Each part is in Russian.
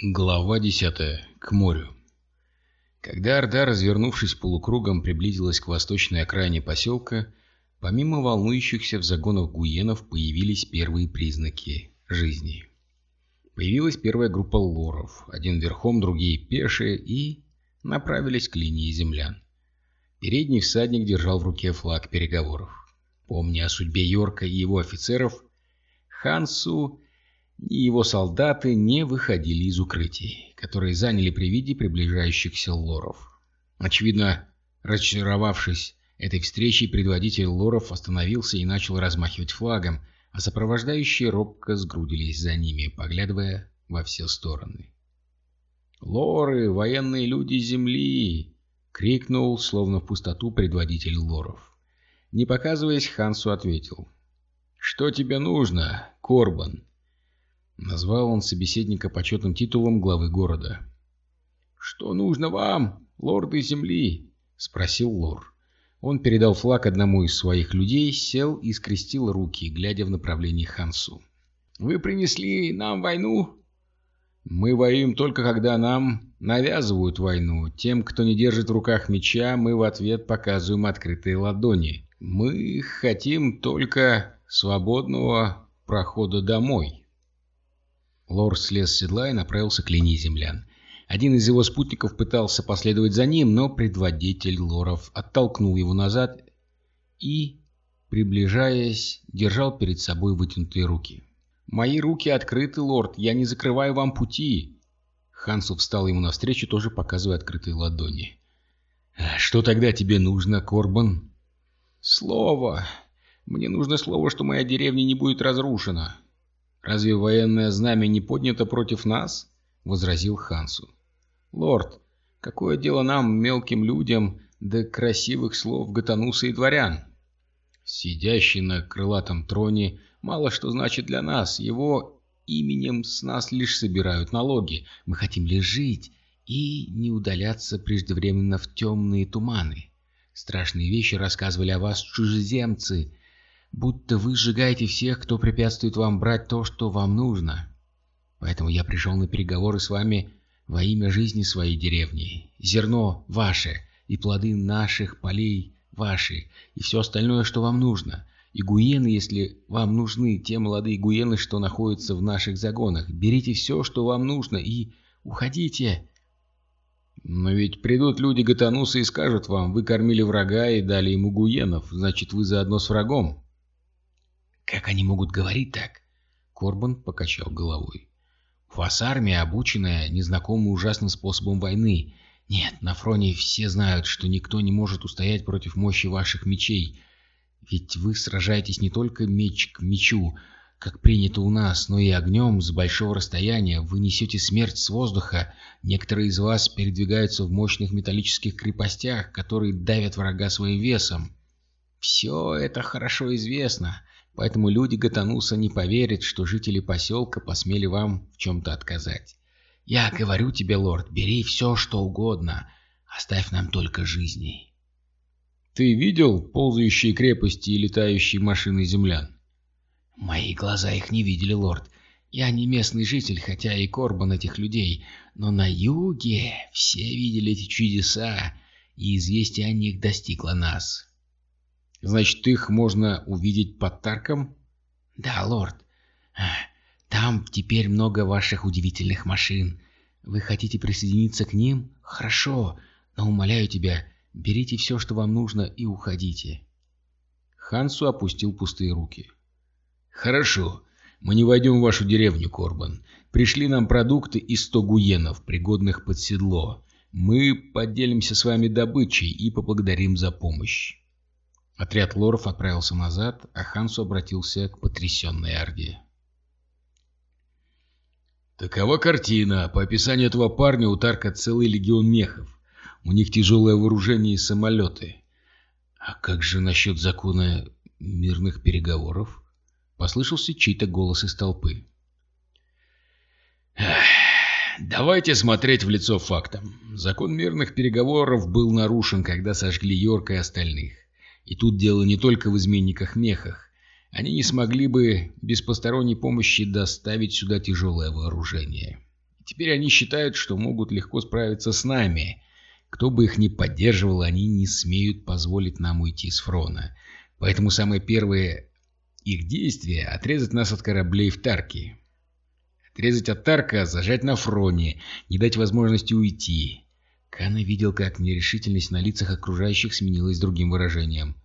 Глава 10. К морю. Когда Орда, развернувшись полукругом, приблизилась к восточной окраине поселка, помимо волнующихся в загонах гуенов появились первые признаки жизни. Появилась первая группа лоров, один верхом, другие пешие, и направились к линии землян. Передний всадник держал в руке флаг переговоров. Помня о судьбе Йорка и его офицеров, Хансу и его солдаты не выходили из укрытий, которые заняли при виде приближающихся лоров. Очевидно, разочаровавшись этой встречей, предводитель лоров остановился и начал размахивать флагом, а сопровождающие робко сгрудились за ними, поглядывая во все стороны. «Лоры, военные люди Земли!» — крикнул, словно в пустоту, предводитель лоров. Не показываясь, Хансу ответил. «Что тебе нужно, Корбан?» Назвал он собеседника почетным титулом главы города. «Что нужно вам, лорды земли?» — спросил лор. Он передал флаг одному из своих людей, сел и скрестил руки, глядя в направлении Хансу. «Вы принесли нам войну?» «Мы воюем только, когда нам навязывают войну. Тем, кто не держит в руках меча, мы в ответ показываем открытые ладони. Мы хотим только свободного прохода домой». Лор слез с седла и направился к линии землян. Один из его спутников пытался последовать за ним, но предводитель лоров оттолкнул его назад и, приближаясь, держал перед собой вытянутые руки. «Мои руки открыты, лорд, я не закрываю вам пути!» Хансу встал ему навстречу, тоже показывая открытые ладони. «А «Что тогда тебе нужно, Корбан?» «Слово! Мне нужно слово, что моя деревня не будет разрушена!» «Разве военное знамя не поднято против нас?» — возразил Хансу. «Лорд, какое дело нам, мелким людям, до красивых слов Гатануса и дворян?» Сидящий на крылатом троне мало что значит для нас. Его именем с нас лишь собирают налоги. Мы хотим лишь жить и не удаляться преждевременно в темные туманы. Страшные вещи рассказывали о вас чужеземцы, будто вы сжигаете всех, кто препятствует вам брать то, что вам нужно. Поэтому я пришел на переговоры с вами во имя жизни своей деревни. Зерно ваше, и плоды наших полей ваши, и все остальное, что вам нужно. И гуены, если вам нужны те молодые гуены, что находятся в наших загонах. Берите все, что вам нужно, и уходите. Но ведь придут люди Гатануса и скажут вам, вы кормили врага и дали ему гуенов, значит, вы заодно с врагом. «Как они могут говорить так?» Корбан покачал головой. «У вас армия, обученная, незнакомым ужасным способом войны. Нет, на фроне все знают, что никто не может устоять против мощи ваших мечей. Ведь вы сражаетесь не только меч к мечу, как принято у нас, но и огнем с большого расстояния. Вы несете смерть с воздуха. Некоторые из вас передвигаются в мощных металлических крепостях, которые давят врага своим весом. Все это хорошо известно. Поэтому люди Гатануса не поверят, что жители поселка посмели вам в чем-то отказать. Я говорю тебе, лорд, бери все, что угодно. Оставь нам только жизни. Ты видел ползающие крепости и летающие машины землян? Мои глаза их не видели, лорд. Я не местный житель, хотя и Корбан этих людей, но на юге все видели эти чудеса, и известие о них достигло нас. Значит, их можно увидеть под Тарком? Да, лорд. Там теперь много ваших удивительных машин. Вы хотите присоединиться к ним? Хорошо, но умоляю тебя, берите все, что вам нужно, и уходите. Хансу опустил пустые руки. Хорошо, мы не войдем в вашу деревню, Корбан. Пришли нам продукты и сто гуенов, пригодных под седло. Мы поделимся с вами добычей и поблагодарим за помощь. Отряд лоров отправился назад, а Хансу обратился к потрясенной Орде. Такова картина. По описанию этого парня у Тарка целый легион мехов. У них тяжелое вооружение и самолеты. А как же насчет закона мирных переговоров? Послышался чей-то голос из толпы. Давайте смотреть в лицо фактам. Закон мирных переговоров был нарушен, когда сожгли Йорка и остальных. И тут дело не только в изменниках-мехах. Они не смогли бы без посторонней помощи доставить сюда тяжелое вооружение. Теперь они считают, что могут легко справиться с нами. Кто бы их ни поддерживал, они не смеют позволить нам уйти с фрона. Поэтому самое первое их действие — отрезать нас от кораблей в Тарке. Отрезать от Тарка, зажать на фроне, не дать возможности уйти. Кана видел, как нерешительность на лицах окружающих сменилась другим выражением.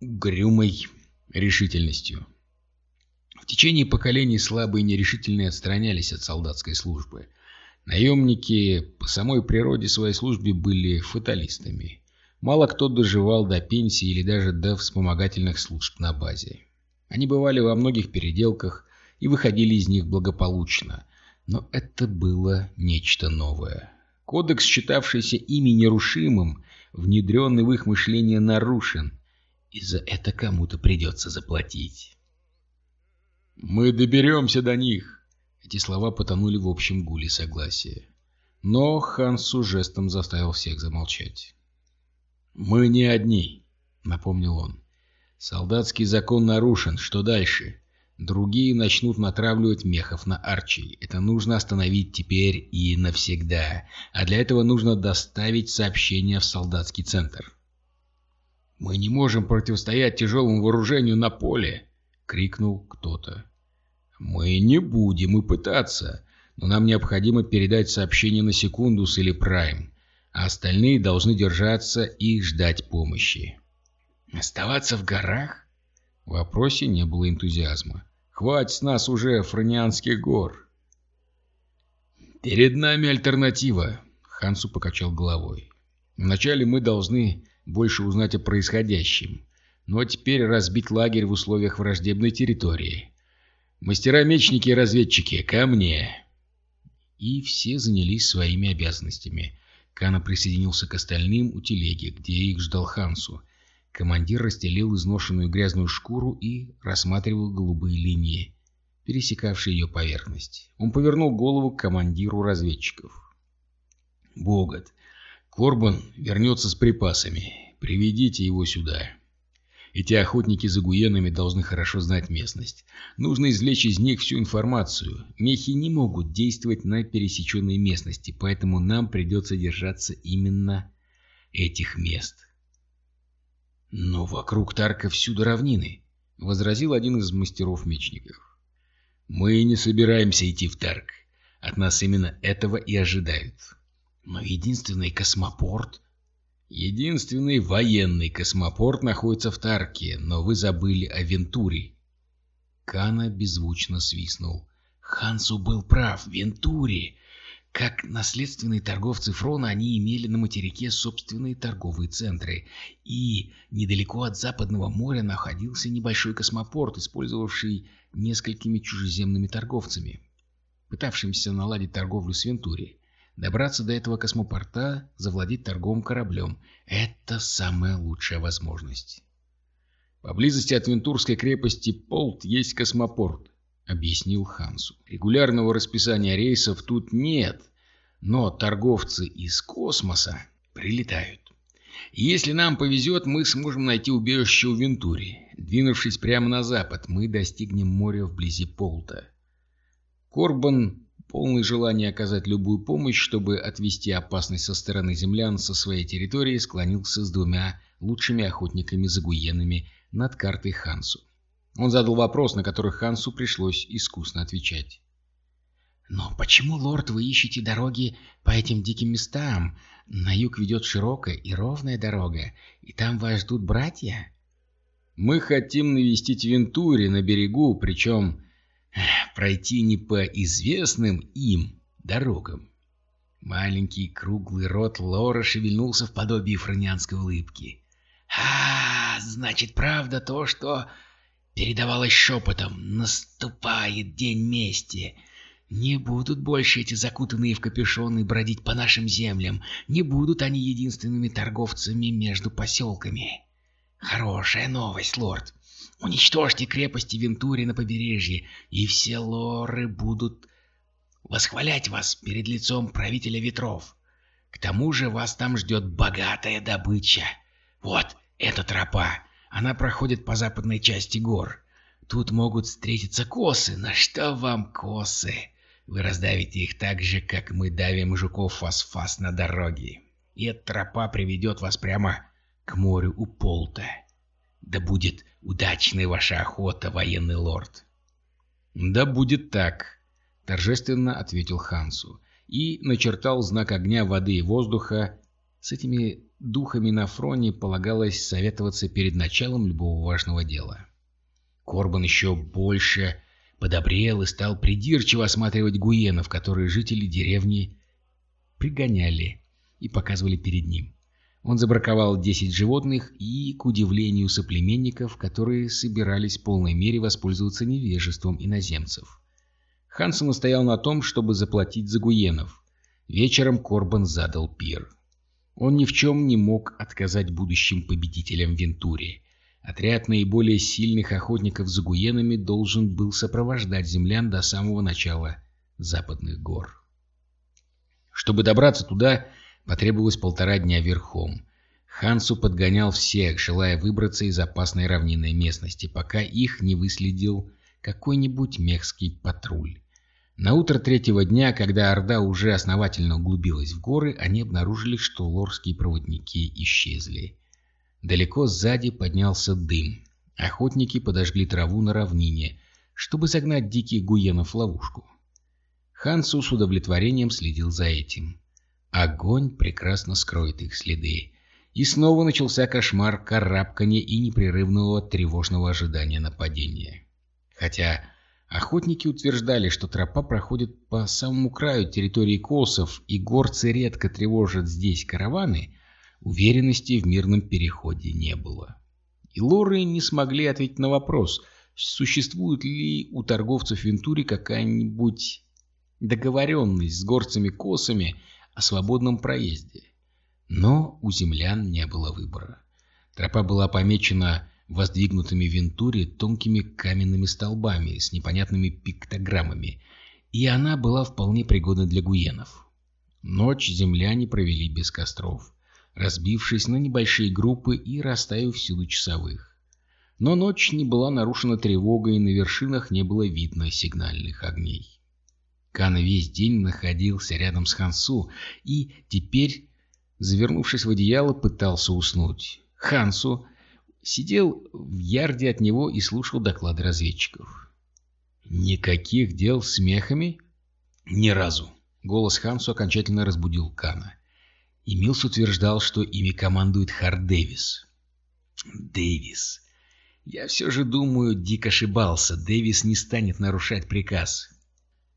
Грюмой решительностью. В течение поколений слабые и нерешительные отстранялись от солдатской службы. Наемники по самой природе своей службы были фаталистами. Мало кто доживал до пенсии или даже до вспомогательных служб на базе. Они бывали во многих переделках и выходили из них благополучно, но это было нечто новое. Кодекс, считавшийся ими нерушимым, внедренный в их мышление, нарушен, и за это кому-то придется заплатить. «Мы доберемся до них!» Эти слова потонули в общем гуле согласия. Но Хансу жестом заставил всех замолчать. «Мы не одни», — напомнил он. «Солдатский закон нарушен. Что дальше? Другие начнут натравливать мехов на Арчи. Это нужно остановить теперь и навсегда. А для этого нужно доставить сообщение в солдатский центр». «Мы не можем противостоять тяжелому вооружению на поле!» — крикнул кто-то. «Мы не будем и пытаться, но нам необходимо передать сообщение на Секундус или Прайм, а остальные должны держаться и ждать помощи». «Оставаться в горах?» В вопросе не было энтузиазма. «Хватит с нас уже фронианских гор!» «Перед нами альтернатива», — Хансу покачал головой. «Вначале мы должны больше узнать о происходящем, но теперь разбить лагерь в условиях враждебной территории. Мастера-мечники и разведчики, ко мне!» И все занялись своими обязанностями. Кана присоединился к остальным у телеги, где их ждал Хансу. Командир расстелил изношенную грязную шкуру и рассматривал голубые линии, пересекавшие ее поверхность. Он повернул голову к командиру разведчиков. «Богат, Корбан вернется с припасами. Приведите его сюда». Эти охотники за гуенами должны хорошо знать местность. Нужно извлечь из них всю информацию. Мехи не могут действовать на пересеченной местности, поэтому нам придется держаться именно этих мест. «Но вокруг Тарка всюду равнины», — возразил один из мастеров-мечников. «Мы не собираемся идти в Тарк. От нас именно этого и ожидают. Но единственный космопорт Единственный военный космопорт находится в Тарке, но вы забыли о Вентуре. Кана беззвучно свистнул. Хансу был прав, Вентуре. Как наследственные торговцы Фрона, они имели на материке собственные торговые центры. И недалеко от Западного моря находился небольшой космопорт, использовавший несколькими чужеземными торговцами, пытавшимися наладить торговлю с Вентуре. Добраться до этого космопорта, завладеть торговым кораблем — это самая лучшая возможность. Поблизости от Вентурской крепости Полт есть космопорт, — объяснил Хансу. Регулярного расписания рейсов тут нет, но торговцы из космоса прилетают. Если нам повезет, мы сможем найти убежище у Вентури. Двинувшись прямо на запад, мы достигнем моря вблизи Полта. Корбан полный желания оказать любую помощь, чтобы отвести опасность со стороны землян со своей территории, склонился с двумя лучшими охотниками за гуенами над картой Хансу. Он задал вопрос, на который Хансу пришлось искусно отвечать. «Но почему, лорд, вы ищете дороги по этим диким местам? На юг ведет широкая и ровная дорога, и там вас ждут братья?» «Мы хотим навестить Вентури на берегу, причем пройти не по известным им дорогам. Маленький круглый рот Лора шевельнулся в подобии фронианской улыбки. «А, значит, правда то, что передавалось шепотом. Наступает день мести. Не будут больше эти закутанные в капюшоны бродить по нашим землям. Не будут они единственными торговцами между поселками. Хорошая новость, лорд. Уничтожьте крепости Вентури на побережье, и все лоры будут восхвалять вас перед лицом правителя ветров. К тому же вас там ждет богатая добыча. Вот эта тропа, она проходит по западной части гор. Тут могут встретиться косы. На что вам косы? вы раздавите их так же, как мы давим жуков фосфас на дороге. И эта тропа приведет вас прямо к морю у Полта. Да будет удачной ваша охота, военный лорд. Да будет так, торжественно ответил Хансу и начертал знак огня, воды и воздуха. С этими духами на фроне полагалось советоваться перед началом любого важного дела. Корбан еще больше подобрел и стал придирчиво осматривать гуенов, которые жители деревни пригоняли и показывали перед ним. Он забраковал 10 животных и, к удивлению соплеменников, которые собирались в полной мере воспользоваться невежеством иноземцев. Хансен настоял на том, чтобы заплатить за гуенов. Вечером Корбан задал пир. Он ни в чем не мог отказать будущим победителям Вентуре. Отряд наиболее сильных охотников за гуенами должен был сопровождать землян до самого начала западных гор. Чтобы добраться туда, потребовалось полтора дня верхом. Хансу подгонял всех, желая выбраться из опасной равнинной местности, пока их не выследил какой-нибудь мехский патруль. На утро третьего дня, когда Орда уже основательно углубилась в горы, они обнаружили, что лорские проводники исчезли. Далеко сзади поднялся дым. Охотники подожгли траву на равнине, чтобы загнать диких гуенов в ловушку. Хансу с удовлетворением следил за этим. Огонь прекрасно скроет их следы. И снова начался кошмар карабкания и непрерывного тревожного ожидания нападения. Хотя охотники утверждали, что тропа проходит по самому краю территории косов, и горцы редко тревожат здесь караваны, Уверенности в мирном переходе не было. И лоры не смогли ответить на вопрос, существует ли у торговцев Вентури какая-нибудь договоренность с горцами-косами о свободном проезде. Но у землян не было выбора. Тропа была помечена воздвигнутыми в Вентуре тонкими каменными столбами с непонятными пиктограммами, и она была вполне пригодна для гуенов. Ночь земляне провели без костров разбившись на небольшие группы и расставив всюду часовых. Но ночь не была нарушена тревогой, и на вершинах не было видно сигнальных огней. Кан весь день находился рядом с Хансу и теперь, завернувшись в одеяло, пытался уснуть. Хансу сидел в ярде от него и слушал доклады разведчиков. «Никаких дел с мехами?» «Ни разу». Голос Хансу окончательно разбудил Кана. И Милс утверждал, что ими командует Хард Дэвис. Дэвис. Я все же думаю, Дик ошибался. Дэвис не станет нарушать приказ.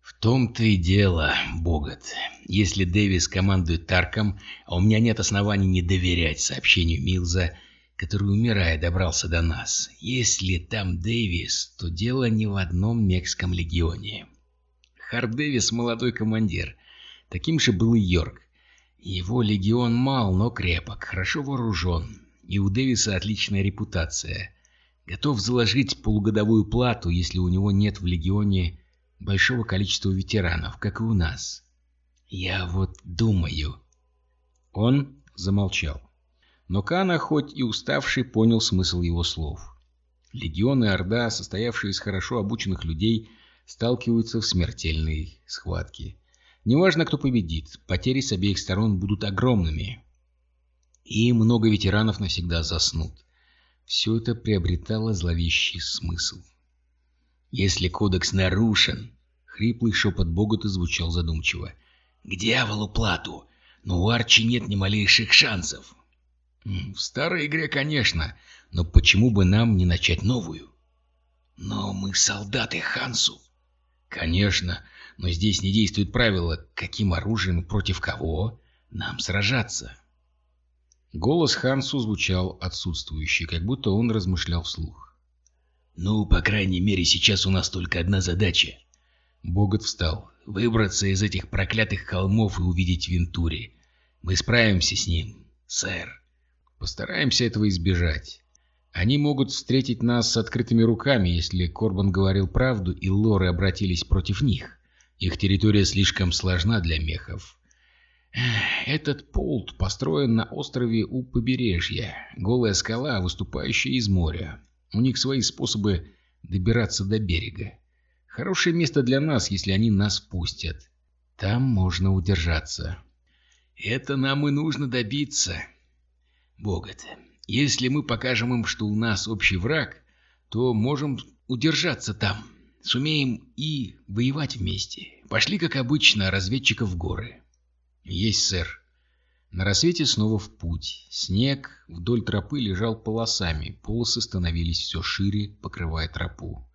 В том-то и дело, Богат. Если Дэвис командует Тарком, а у меня нет оснований не доверять сообщению Милза, который, умирая, добрался до нас. Если там Дэвис, то дело не в одном Мекском легионе. Хард Дэвис — молодой командир. Таким же был и Йорк. Его легион мал, но крепок, хорошо вооружен, и у Дэвиса отличная репутация. Готов заложить полугодовую плату, если у него нет в легионе большого количества ветеранов, как и у нас. Я вот думаю... Он замолчал. Но Кана, хоть и уставший, понял смысл его слов. Легион и Орда, состоявшие из хорошо обученных людей, сталкиваются в смертельной схватке. Неважно, кто победит, потери с обеих сторон будут огромными. И много ветеранов навсегда заснут. Все это приобретало зловещий смысл. «Если кодекс нарушен...» — хриплый шепот Богота звучал задумчиво. «К дьяволу плату! Но у Арчи нет ни малейших шансов!» «В старой игре, конечно, но почему бы нам не начать новую?» «Но мы солдаты Хансу!» «Конечно, но здесь не действует правило, каким оружием против кого нам сражаться. Голос Хансу звучал отсутствующий, как будто он размышлял вслух. «Ну, по крайней мере, сейчас у нас только одна задача». Богот встал. «Выбраться из этих проклятых холмов и увидеть Вентури. Мы справимся с ним, сэр. Постараемся этого избежать. Они могут встретить нас с открытыми руками, если Корбан говорил правду и лоры обратились против них. Их территория слишком сложна для мехов. Этот полт построен на острове у побережья. Голая скала, выступающая из моря. У них свои способы добираться до берега. Хорошее место для нас, если они нас пустят. Там можно удержаться. Это нам и нужно добиться. Богат, если мы покажем им, что у нас общий враг, то можем удержаться там. Сумеем и воевать вместе. Пошли, как обычно, разведчиков в горы. Есть, сэр. На рассвете снова в путь. Снег вдоль тропы лежал полосами, полосы становились все шире, покрывая тропу.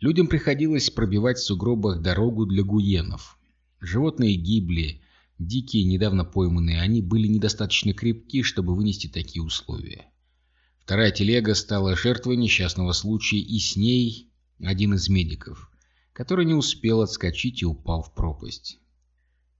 Людям приходилось пробивать в сугробах дорогу для гуенов. Животные гибли, дикие, недавно пойманные, они были недостаточно крепки, чтобы вынести такие условия. Вторая телега стала жертвой несчастного случая, и с ней один из медиков, который не успел отскочить и упал в пропасть.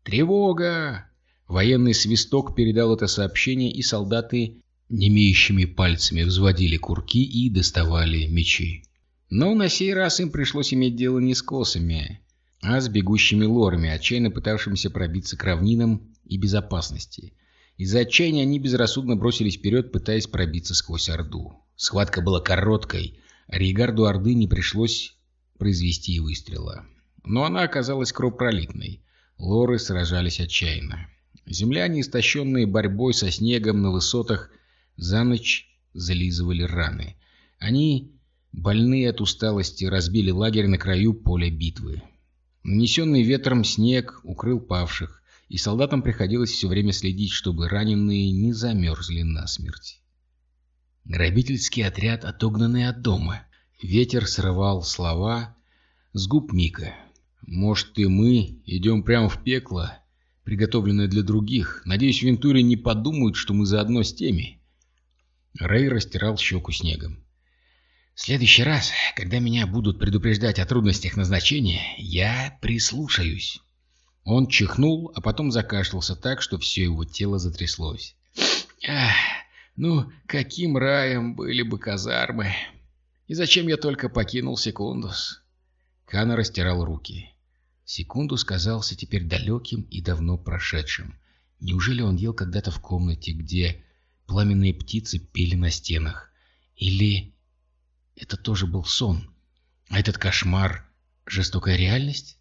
«Тревога!» Военный свисток передал это сообщение, и солдаты немеющими пальцами взводили курки и доставали мечи. Но на сей раз им пришлось иметь дело не с косами, а с бегущими лорами, отчаянно пытавшимися пробиться к равнинам и безопасности. Из-за отчаяния они безрассудно бросились вперед, пытаясь пробиться сквозь Орду. Схватка была короткой, а Орды не пришлось произвести и выстрела. Но она оказалась кровопролитной. Лоры сражались отчаянно. Земляне, истощенные борьбой со снегом на высотах, за ночь зализывали раны. Они, больные от усталости, разбили лагерь на краю поля битвы. Нанесенный ветром снег укрыл павших, и солдатам приходилось все время следить, чтобы раненые не замерзли насмерть. Грабительский отряд, отогнанный от дома. Ветер срывал слова с губ Мика. «Может, и мы идем прямо в пекло?» приготовленное для других. Надеюсь, Вентури не подумают, что мы заодно с теми. Рэй растирал щеку снегом. Следующий раз, когда меня будут предупреждать о трудностях назначения, я прислушаюсь. Он чихнул, а потом закашлялся так, что все его тело затряслось. Ах, ну, каким раем были бы казармы! И зачем я только покинул Секундус? Кана растирал руки. Секунду казался теперь далеким и давно прошедшим. Неужели он ел когда-то в комнате, где пламенные птицы пели на стенах? Или это тоже был сон? А этот кошмар — жестокая реальность?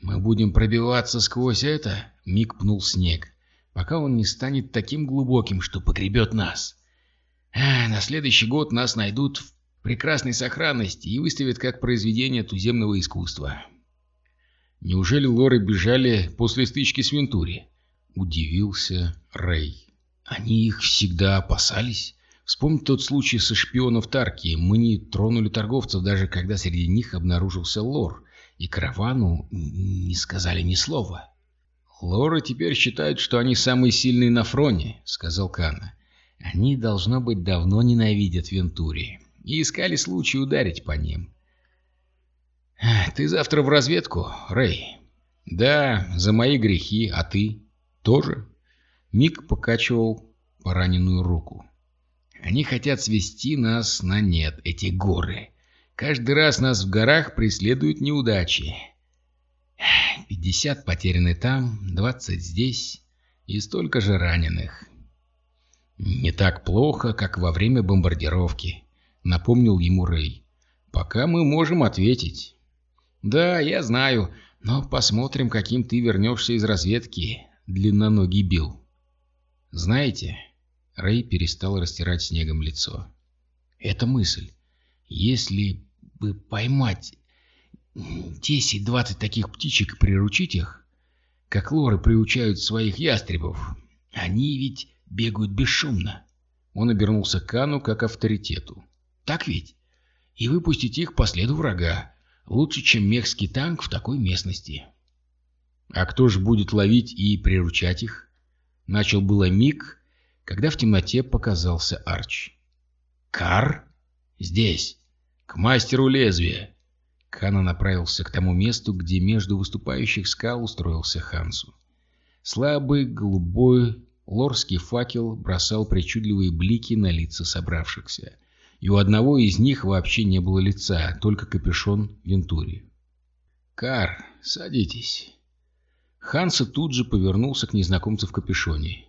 Мы будем пробиваться сквозь это, — Миг пнул снег, пока он не станет таким глубоким, что погребет нас. А, на следующий год нас найдут в прекрасной сохранности и выставят как произведение туземного искусства. Неужели лоры бежали после стычки с Вентури? Удивился Рэй. Они их всегда опасались. Вспомни тот случай со шпионов Тарки. Мы не тронули торговцев, даже когда среди них обнаружился лор. И каравану не сказали ни слова. «Лоры теперь считают, что они самые сильные на фроне», — сказал Кана. «Они, должно быть, давно ненавидят Вентури и искали случай ударить по ним. «Ты завтра в разведку, Рэй?» «Да, за мои грехи, а ты?» «Тоже?» Мик покачивал пораненную руку. «Они хотят свести нас на нет, эти горы. Каждый раз нас в горах преследуют неудачи. Пятьдесят потеряны там, двадцать здесь и столько же раненых. Не так плохо, как во время бомбардировки», — напомнил ему Рэй. «Пока мы можем ответить». «Да, я знаю, но посмотрим, каким ты вернешься из разведки, длинноногий Билл». «Знаете...» — Рэй перестал растирать снегом лицо. «Это мысль. Если бы поймать десять-двадцать таких птичек и приручить их, как лоры приучают своих ястребов, они ведь бегают бесшумно». Он обернулся к Кану как авторитету. «Так ведь? И выпустить их по следу врага, Лучше, чем мехский танк в такой местности. А кто же будет ловить и приручать их? Начал было миг, когда в темноте показался Арч. Кар? Здесь. К мастеру лезвия. Кана направился к тому месту, где между выступающих скал устроился Хансу. Слабый, голубой, лорский факел бросал причудливые блики на лица собравшихся и у одного из них вообще не было лица, только капюшон Вентури. «Кар, садитесь». Ханса тут же повернулся к незнакомцу в капюшоне.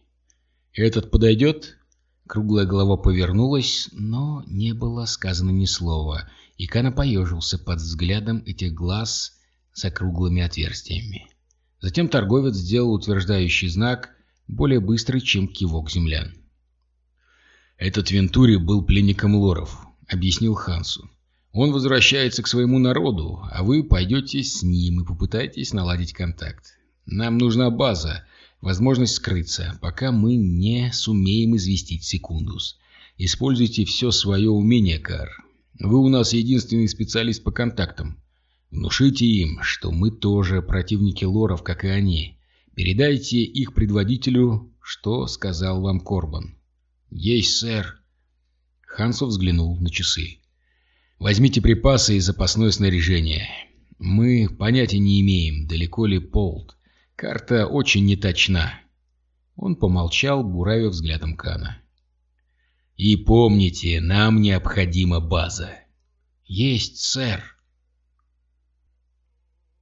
«Этот подойдет?» Круглая голова повернулась, но не было сказано ни слова, и Кана поежился под взглядом этих глаз с округлыми отверстиями. Затем торговец сделал утверждающий знак, более быстрый, чем кивок землян. «Этот Вентури был пленником лоров», — объяснил Хансу. «Он возвращается к своему народу, а вы пойдете с ним и попытаетесь наладить контакт. Нам нужна база, возможность скрыться, пока мы не сумеем известить Секундус. Используйте все свое умение, Кар. Вы у нас единственный специалист по контактам. Внушите им, что мы тоже противники лоров, как и они. Передайте их предводителю, что сказал вам Корбан. «Есть, сэр!» Хансов взглянул на часы. «Возьмите припасы и запасное снаряжение. Мы понятия не имеем, далеко ли Полт. Карта очень неточна». Он помолчал, буравив взглядом Кана. «И помните, нам необходима база». «Есть, сэр!»